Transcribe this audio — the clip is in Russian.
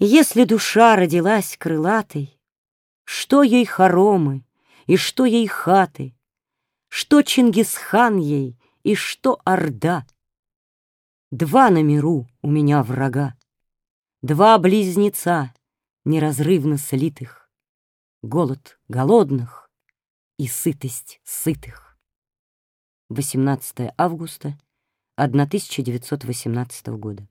Если душа родилась крылатой, Что ей хоромы и что ей хаты, Что Чингисхан ей и что Орда? Два на миру у меня врага, Два близнеца, неразрывно слитых, Голод голодных и сытость сытых. 18 августа 1918 года.